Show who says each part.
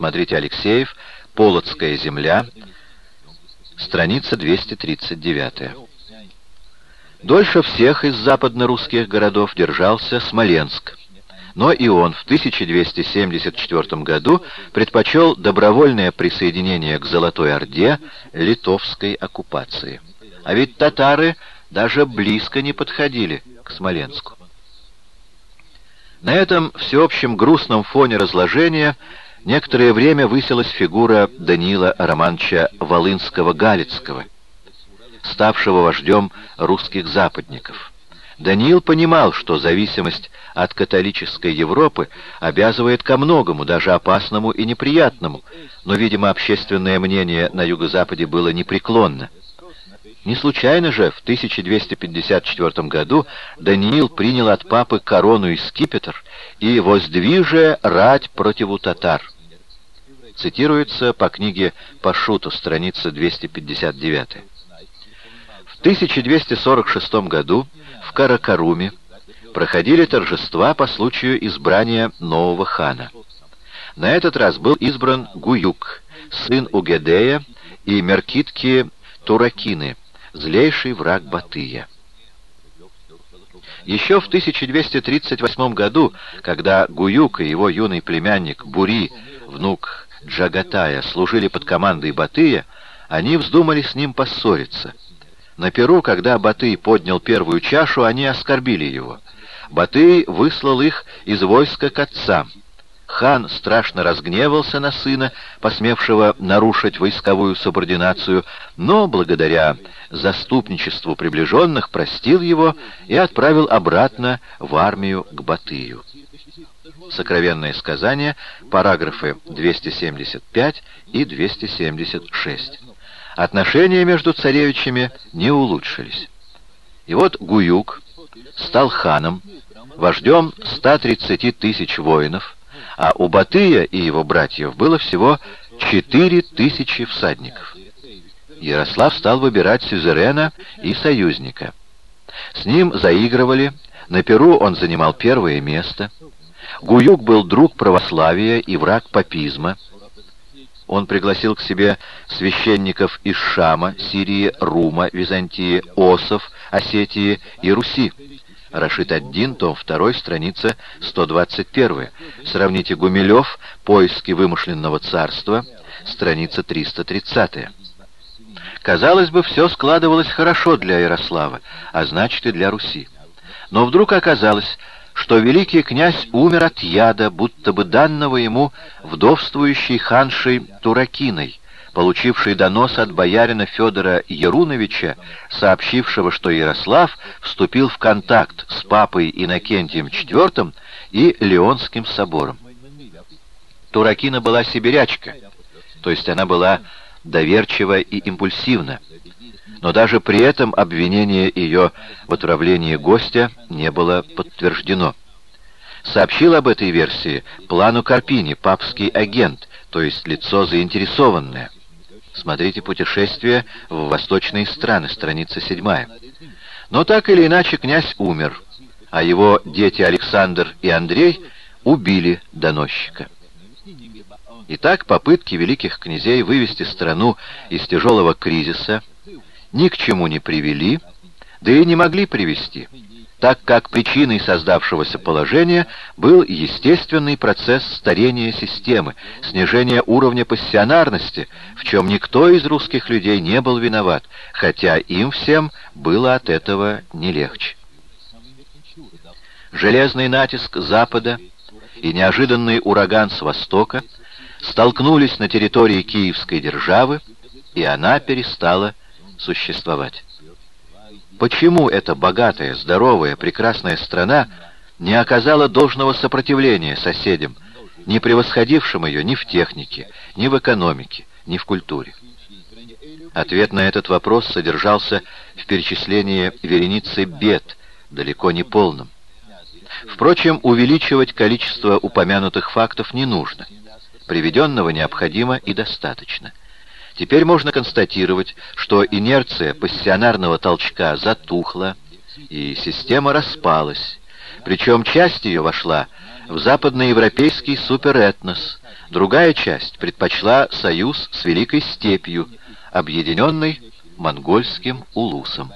Speaker 1: Смотрите Алексеев, Полоцкая земля, страница 239. Дольше всех из западно-русских городов держался Смоленск, но и он в 1274 году предпочел добровольное присоединение к Золотой Орде литовской оккупации. А ведь татары даже близко не подходили к Смоленску. На этом всеобщем грустном фоне разложения некоторое время высилась фигура Даниила Романовича Волынского-Галицкого, ставшего вождем русских западников. Даниил понимал, что зависимость от католической Европы обязывает ко многому, даже опасному и неприятному, но, видимо, общественное мнение на юго-западе было непреклонно. Не случайно же в 1254 году Даниил принял от папы корону и скипетр и воздвиже рать противу татар. Цитируется по книге Пашуту, страница 259. В 1246 году в Каракаруме проходили торжества по случаю избрания нового хана. На этот раз был избран Гуюк, сын Угедея и Меркитки Туракины, злейший враг Батыя. Еще в 1238 году, когда Гуюк и его юный племянник Бури, внук Джагатая, служили под командой Батыя, они вздумали с ним поссориться. На Перу, когда Батый поднял первую чашу, они оскорбили его. Батый выслал их из войска к отцам. Хан страшно разгневался на сына, посмевшего нарушить войсковую субординацию, но благодаря заступничеству приближенных простил его и отправил обратно в армию к Батыю. Сокровенное сказание, параграфы 275 и 276. Отношения между царевичами не улучшились. И вот Гуюк стал ханом, вождем 130 тысяч воинов, а у Батыя и его братьев было всего четыре тысячи всадников. Ярослав стал выбирать сюзерена и союзника. С ним заигрывали, на Перу он занимал первое место. Гуюк был друг православия и враг папизма. Он пригласил к себе священников из Шама, Сирии, Рума, Византии, Осов, Осетии и Руси. Рашид Аддин, том 2, страница 121. Сравните Гумилев, «Поиски вымышленного царства», страница 330. Казалось бы, все складывалось хорошо для Ярослава, а значит и для Руси. Но вдруг оказалось, что великий князь умер от яда, будто бы данного ему вдовствующей ханшей Туракиной, получивший донос от боярина Федора Яруновича, сообщившего, что Ярослав вступил в контакт с папой Иннокентием IV и Леонским собором. Туракина была сибирячка, то есть она была доверчива и импульсивна, но даже при этом обвинение ее в отравлении гостя не было подтверждено. Сообщил об этой версии плану Карпини, папский агент, то есть лицо заинтересованное. Смотрите «Путешествие в восточные страны», страница 7. Но так или иначе князь умер, а его дети Александр и Андрей убили доносчика. Итак, попытки великих князей вывести страну из тяжелого кризиса ни к чему не привели, да и не могли привести так как причиной создавшегося положения был естественный процесс старения системы, снижение уровня пассионарности, в чем никто из русских людей не был виноват, хотя им всем было от этого не легче. Железный натиск Запада и неожиданный ураган с Востока столкнулись на территории Киевской державы, и она перестала существовать. Почему эта богатая, здоровая, прекрасная страна не оказала должного сопротивления соседям, не превосходившим ее ни в технике, ни в экономике, ни в культуре? Ответ на этот вопрос содержался в перечислении вереницы бед, далеко не полном. Впрочем, увеличивать количество упомянутых фактов не нужно. Приведенного необходимо и достаточно. Теперь можно констатировать, что инерция пассионарного толчка затухла, и система распалась, причем часть ее вошла в западноевропейский суперэтнос, Другая часть предпочла союз с Великой Степью, объединенной монгольским улусом.